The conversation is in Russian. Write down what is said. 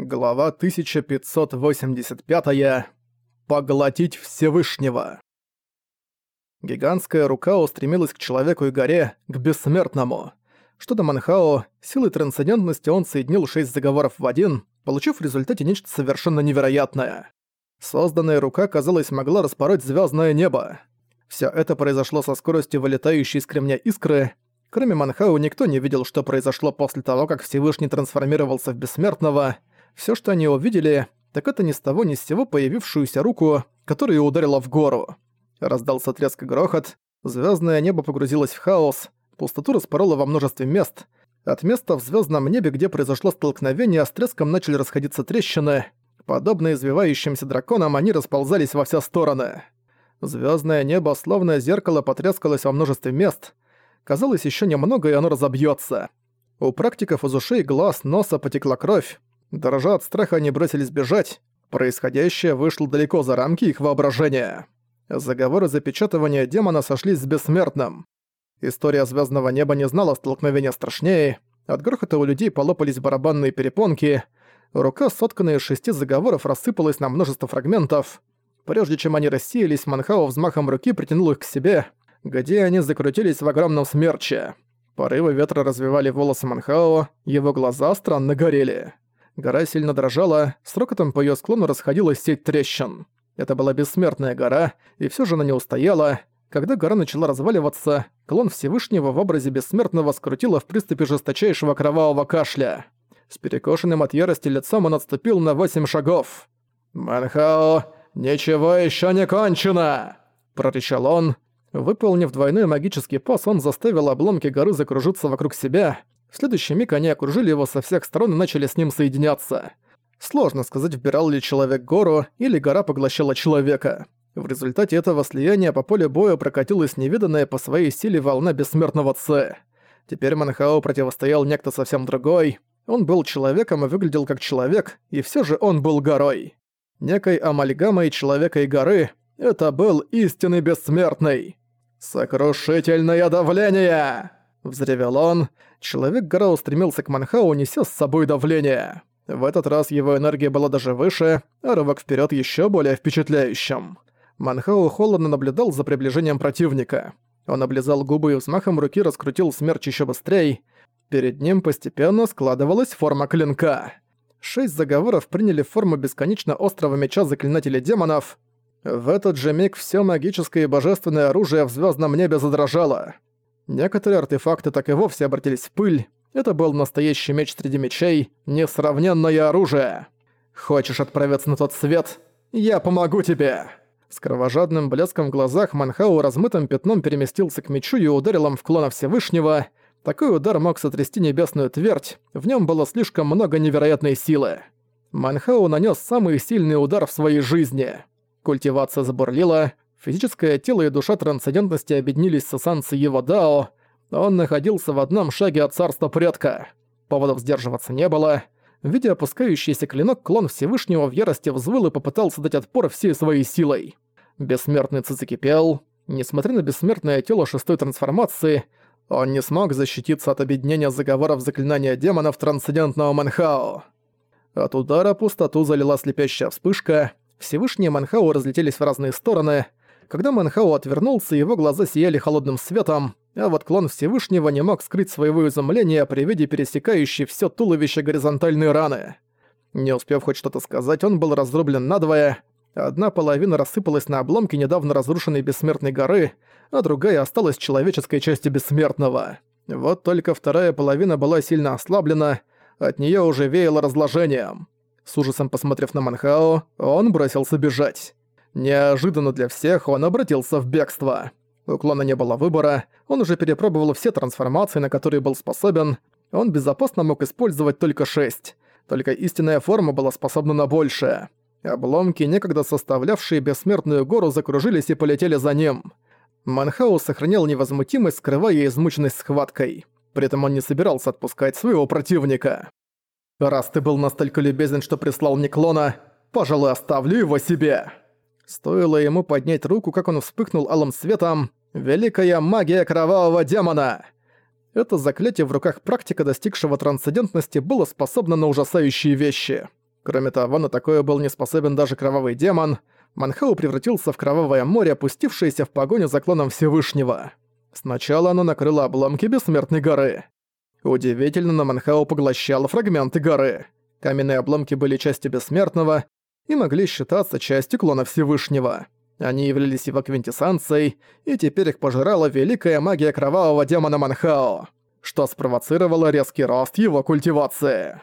Глава 1585. -я. Поглотить Всевышнего. Гигантская рука устремилась к человеку и горе, к бессмертному. Что до Манхао, силой трансцендентности он соединил шесть заговоров в один, получив в результате нечто совершенно невероятное. Созданная рука, казалось, могла распороть звездное небо. Все это произошло со скоростью вылетающей из кремня искры. Кроме Манхао, никто не видел, что произошло после того, как Всевышний трансформировался в бессмертного — все, что они увидели, так это ни с того ни с сего появившуюся руку, которая ударила в гору. Раздался треск и грохот, звездное небо погрузилось в хаос, пустоту распорола во множестве мест. От места в звездном небе, где произошло столкновение, с треском начали расходиться трещины. Подобно извивающимся драконам, они расползались во все стороны. Звездное небо, словно зеркало, потрескалось во множестве мест. Казалось, еще немного, и оно разобьется. У практиков из ушей, глаз, носа потекла кровь. Дрожа от страха, они бросились бежать. Происходящее вышло далеко за рамки их воображения. Заговоры запечатывания демона сошлись с бессмертным. История звездного неба не знала столкновения страшнее. От грохота у людей полопались барабанные перепонки. Рука, сотканная из шести заговоров, рассыпалась на множество фрагментов. Прежде чем они рассеялись, Манхао взмахом руки притянул их к себе, где они закрутились в огромном смерче. Порывы ветра развивали волосы Манхао, его глаза странно горели. Гора сильно дрожала, с рокотом по её склону расходилась сеть трещин. Это была бессмертная гора, и всё же она не устояла. Когда гора начала разваливаться, клон Всевышнего в образе бессмертного скрутило в приступе жесточайшего кровавого кашля. С перекошенным от ярости лицом он отступил на восемь шагов. «Манхао, ничего ещё не кончено!» – прорычал он. Выполнив двойной магический пас, он заставил обломки горы закружиться вокруг себя, в следующий миг они окружили его со всех сторон и начали с ним соединяться. Сложно сказать, вбирал ли человек гору, или гора поглощала человека. В результате этого слияния по полю боя прокатилась невиданная по своей силе волна бессмертного Ц. Теперь Манхао противостоял некто совсем другой. Он был человеком и выглядел как человек, и все же он был горой. Некой амальгамой человека и горы — это был истинный бессмертный. «Сокрушительное давление!» — взревел он. Человек-гора устремился к Манхау, неся с собой давление. В этот раз его энергия была даже выше, а рывок вперед еще более впечатляющим. Манхау холодно наблюдал за приближением противника. Он облизал губы и взмахом руки раскрутил смерч еще быстрее. Перед ним постепенно складывалась форма клинка. Шесть заговоров приняли форму бесконечно острого меча заклинателей демонов. В этот же миг все магическое и божественное оружие в звездном небе задрожало. Некоторые артефакты так и вовсе обратились в пыль. Это был настоящий меч среди мечей, несравненное оружие. Хочешь отправиться на тот свет? Я помогу тебе!» С кровожадным блеском в глазах Манхау размытым пятном переместился к мечу и ударил им в клона Всевышнего. Такой удар мог сотрясти небесную твердь, в нем было слишком много невероятной силы. Манхау нанес самый сильный удар в своей жизни. Культивация забурлила, Физическое тело и душа трансцендентности объединились с эссенцией его Дао. Он находился в одном шаге от царства предка. Поводов сдерживаться не было. Видя опускающийся клинок, клон Всевышнего в ярости взвыл и попытался дать отпор всей своей силой. Бессмертный Ци. Несмотря на бессмертное тело шестой трансформации, он не смог защититься от объединения заговоров заклинания демонов трансцендентного Манхао. От удара пустоту залила слепящая вспышка, Всевышние Манхао разлетелись в разные стороны, когда Манхао отвернулся, его глаза сияли холодным светом, а вот клон Всевышнего не мог скрыть своего изумления при виде пересекающей все туловище горизонтальной раны. Не успев хоть что-то сказать, он был разрублен надвое. Одна половина рассыпалась на обломки недавно разрушенной бессмертной горы, а другая осталась человеческой частью бессмертного. Вот только вторая половина была сильно ослаблена, от нее уже веяло разложением. С ужасом посмотрев на Манхао, он бросился бежать. Неожиданно для всех он обратился в бегство. У клона не было выбора, он уже перепробовал все трансформации, на которые был способен, он безопасно мог использовать только шесть. Только истинная форма была способна на большее. Обломки, некогда составлявшие бессмертную гору, закружились и полетели за ним. Манхау сохранял невозмутимость, скрывая измученность схваткой. При этом он не собирался отпускать своего противника. «Раз ты был настолько любезен, что прислал мне клона, пожалуй, оставлю его себе!» Стоило ему поднять руку, как он вспыхнул алым светом. «Великая магия кровавого демона!» Это заклятие в руках практика, достигшего трансцендентности, было способно на ужасающие вещи. Кроме того, на такое был не способен даже кровавый демон. Манхау превратился в кровавое море, опустившееся в погоню за клоном Всевышнего. Сначала оно накрыло обломки Бессмертной горы. Удивительно, но Манхау поглощало фрагменты горы. Каменные обломки были частью Бессмертного и могли считаться частью клона Всевышнего. Они являлись его квинтэссенцией, и теперь их пожирала великая магия кровавого демона Манхао, что спровоцировало резкий рост его культивации.